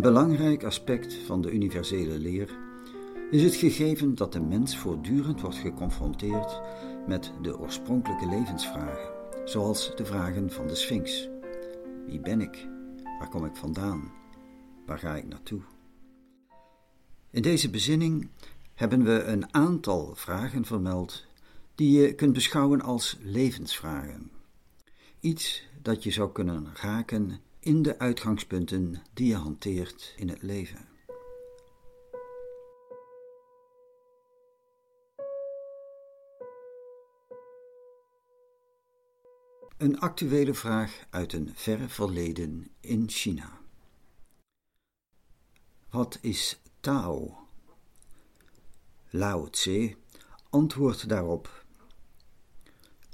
Een belangrijk aspect van de universele leer is het gegeven dat de mens voortdurend wordt geconfronteerd met de oorspronkelijke levensvragen, zoals de vragen van de Sphinx. Wie ben ik? Waar kom ik vandaan? Waar ga ik naartoe? In deze bezinning hebben we een aantal vragen vermeld die je kunt beschouwen als levensvragen. Iets dat je zou kunnen raken in de uitgangspunten die je hanteert in het leven. Een actuele vraag uit een verre verleden in China. Wat is Tao? Lao Tse antwoordt daarop: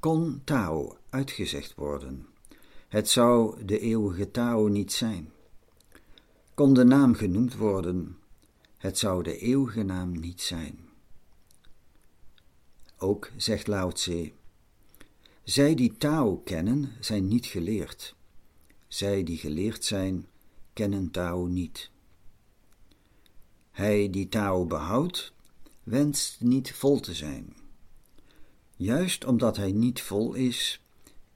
Kon Tao uitgezegd worden? Het zou de eeuwige Tao niet zijn. Kon de naam genoemd worden? Het zou de eeuwige naam niet zijn. Ook zegt Lao Zij die Tao kennen, zijn niet geleerd. Zij die geleerd zijn, kennen Tao niet. Hij die Tao behoudt, wenst niet vol te zijn. Juist omdat hij niet vol is,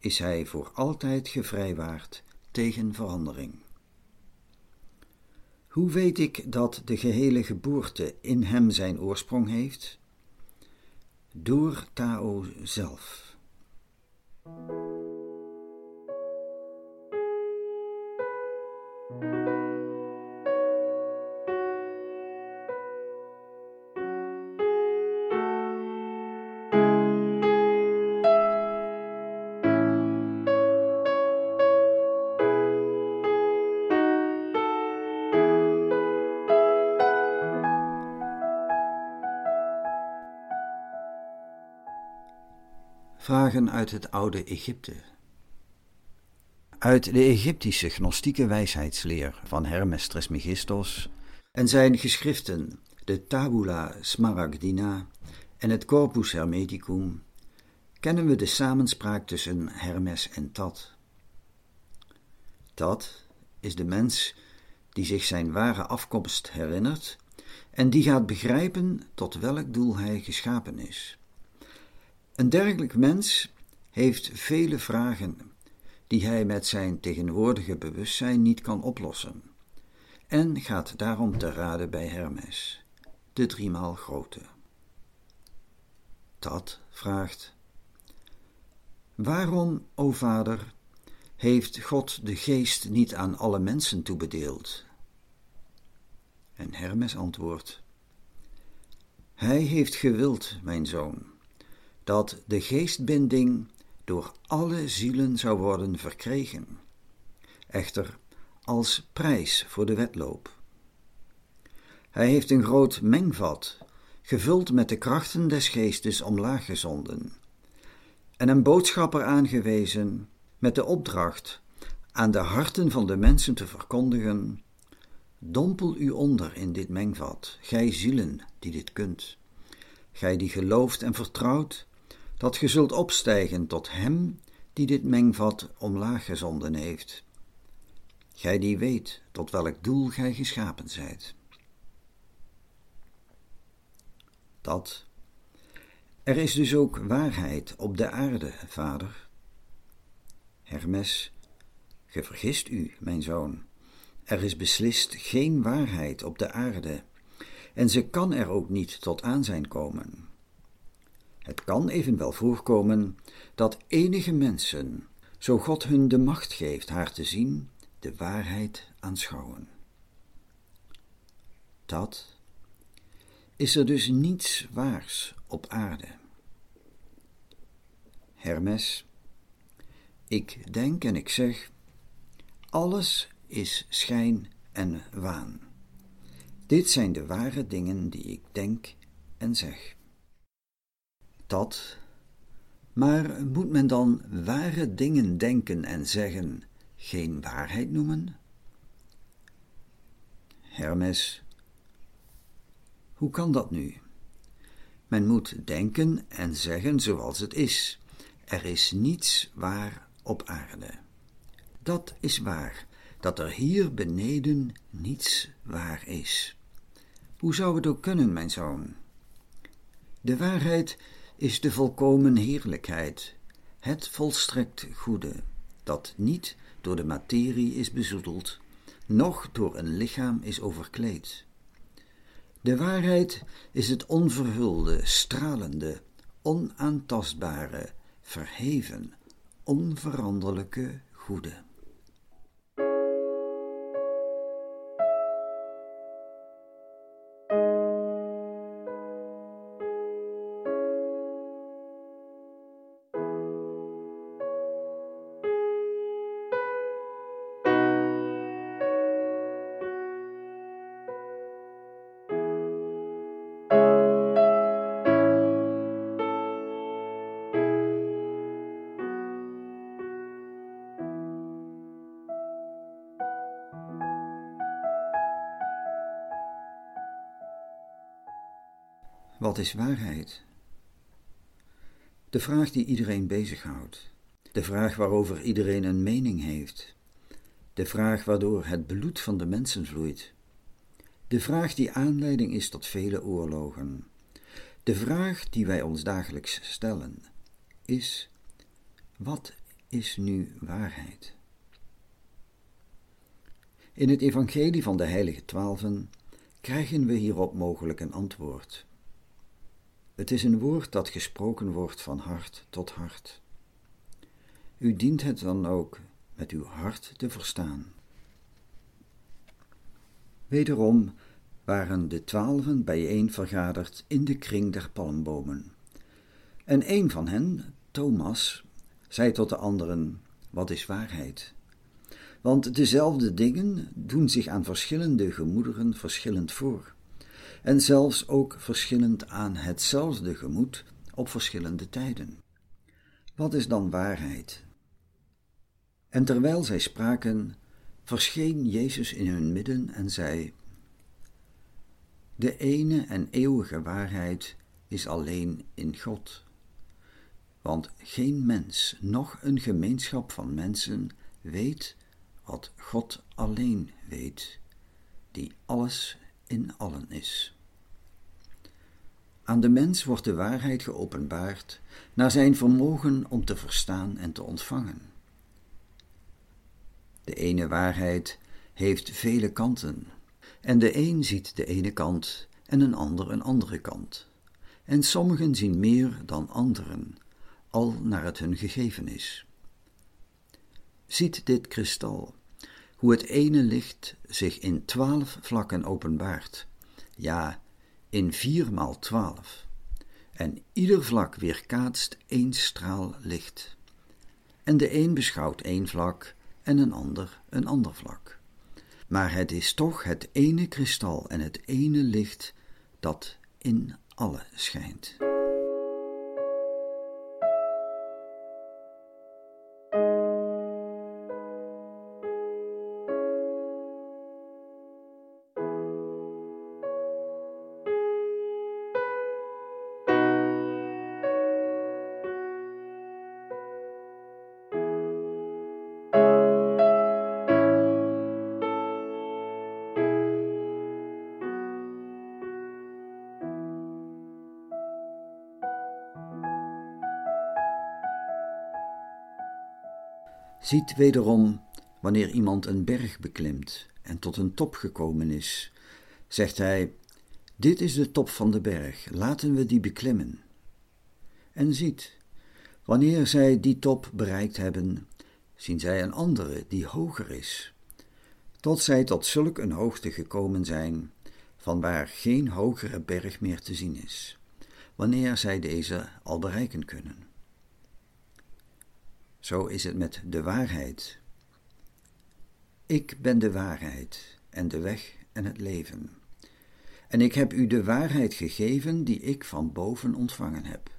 is hij voor altijd gevrijwaard tegen verandering. Hoe weet ik dat de gehele geboorte in hem zijn oorsprong heeft? Door Tao zelf. Vragen uit het oude Egypte. Uit de Egyptische gnostieke wijsheidsleer van Hermes Trismegistos en zijn geschriften, de Tabula Smaragdina en het Corpus Hermeticum, kennen we de samenspraak tussen Hermes en Tat. Tat is de mens die zich zijn ware afkomst herinnert en die gaat begrijpen tot welk doel hij geschapen is. Een dergelijk mens heeft vele vragen die hij met zijn tegenwoordige bewustzijn niet kan oplossen, en gaat daarom te raden bij Hermes, de driemaal grote. Dat vraagt: Waarom, o Vader, heeft God de geest niet aan alle mensen toebedeeld? En Hermes antwoordt: Hij heeft gewild, mijn zoon dat de geestbinding door alle zielen zou worden verkregen, echter als prijs voor de wedloop. Hij heeft een groot mengvat, gevuld met de krachten des geestes omlaag gezonden, en een boodschapper aangewezen met de opdracht aan de harten van de mensen te verkondigen: Dompel u onder in dit mengvat, gij zielen die dit kunt, gij die gelooft en vertrouwt dat ge zult opstijgen tot Hem die dit mengvat omlaag gezonden heeft. Gij die weet tot welk doel gij geschapen zijt. Dat. Er is dus ook waarheid op de aarde, vader. Hermes, ge vergist u, mijn zoon. Er is beslist geen waarheid op de aarde, en ze kan er ook niet tot aanzijn komen. Het kan evenwel voorkomen dat enige mensen, zo God hun de macht geeft haar te zien, de waarheid aanschouwen. Dat is er dus niets waars op aarde. Hermes, ik denk en ik zeg, alles is schijn en waan. Dit zijn de ware dingen die ik denk en zeg dat, maar moet men dan ware dingen denken en zeggen, geen waarheid noemen? Hermes, hoe kan dat nu? Men moet denken en zeggen zoals het is. Er is niets waar op aarde. Dat is waar, dat er hier beneden niets waar is. Hoe zou het ook kunnen, mijn zoon? De waarheid is de volkomen heerlijkheid, het volstrekt goede, dat niet door de materie is bezoedeld, noch door een lichaam is overkleed. De waarheid is het onverhulde, stralende, onaantastbare, verheven, onveranderlijke goede. Wat is waarheid? De vraag die iedereen bezighoudt. De vraag waarover iedereen een mening heeft. De vraag waardoor het bloed van de mensen vloeit. De vraag die aanleiding is tot vele oorlogen. De vraag die wij ons dagelijks stellen is: wat is nu waarheid? In het Evangelie van de Heilige Twaalfen krijgen we hierop mogelijk een antwoord. Het is een woord dat gesproken wordt van hart tot hart. U dient het dan ook met uw hart te verstaan. Wederom waren de twaalfen bijeen vergaderd in de kring der palmbomen. En een van hen, Thomas, zei tot de anderen: Wat is waarheid? Want dezelfde dingen doen zich aan verschillende gemoederen verschillend voor en zelfs ook verschillend aan hetzelfde gemoed op verschillende tijden. Wat is dan waarheid? En terwijl zij spraken, verscheen Jezus in hun midden en zei: De ene en eeuwige waarheid is alleen in God. Want geen mens, noch een gemeenschap van mensen weet wat God alleen weet, die alles in allen is. Aan de mens wordt de waarheid geopenbaard naar zijn vermogen om te verstaan en te ontvangen. De ene waarheid heeft vele kanten, en de een ziet de ene kant en een ander een andere kant. En sommigen zien meer dan anderen, al naar het hun gegeven is. Ziet dit kristal, hoe het ene licht zich in twaalf vlakken openbaart, ja, in vier maal twaalf, en ieder vlak weerkaatst één straal licht. En de een beschouwt één vlak en een ander een ander vlak. Maar het is toch het ene kristal en het ene licht dat in alle schijnt. Ziet wederom, wanneer iemand een berg beklimt en tot een top gekomen is, zegt hij: Dit is de top van de berg, laten we die beklimmen. En ziet, wanneer zij die top bereikt hebben, zien zij een andere die hoger is, tot zij tot zulk een hoogte gekomen zijn, van waar geen hogere berg meer te zien is, wanneer zij deze al bereiken kunnen. Zo is het met de waarheid. Ik ben de waarheid en de weg en het leven. En ik heb u de waarheid gegeven die ik van boven ontvangen heb.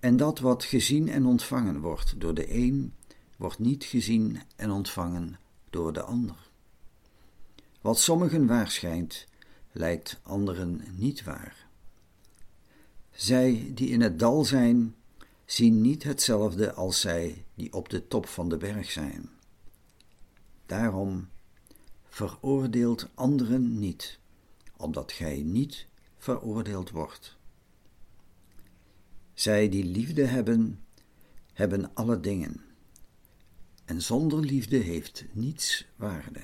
En dat wat gezien en ontvangen wordt door de een, wordt niet gezien en ontvangen door de ander. Wat sommigen waarschijnt, lijkt anderen niet waar. Zij die in het dal zijn, zien niet hetzelfde als zij die op de top van de berg zijn. Daarom veroordeelt anderen niet, opdat gij niet veroordeeld wordt. Zij die liefde hebben, hebben alle dingen, en zonder liefde heeft niets waarde.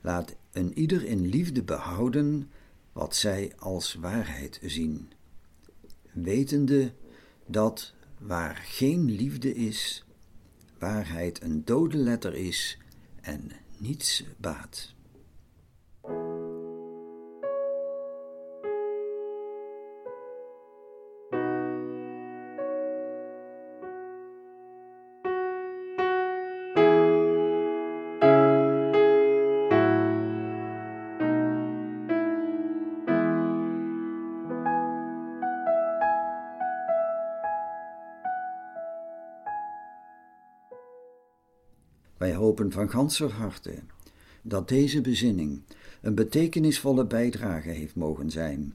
Laat een ieder in liefde behouden wat zij als waarheid zien, wetende dat waar geen liefde is, waarheid een dode letter is en niets baat. Wij hopen van ganser harte dat deze bezinning een betekenisvolle bijdrage heeft mogen zijn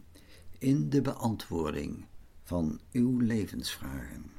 in de beantwoording van uw levensvragen.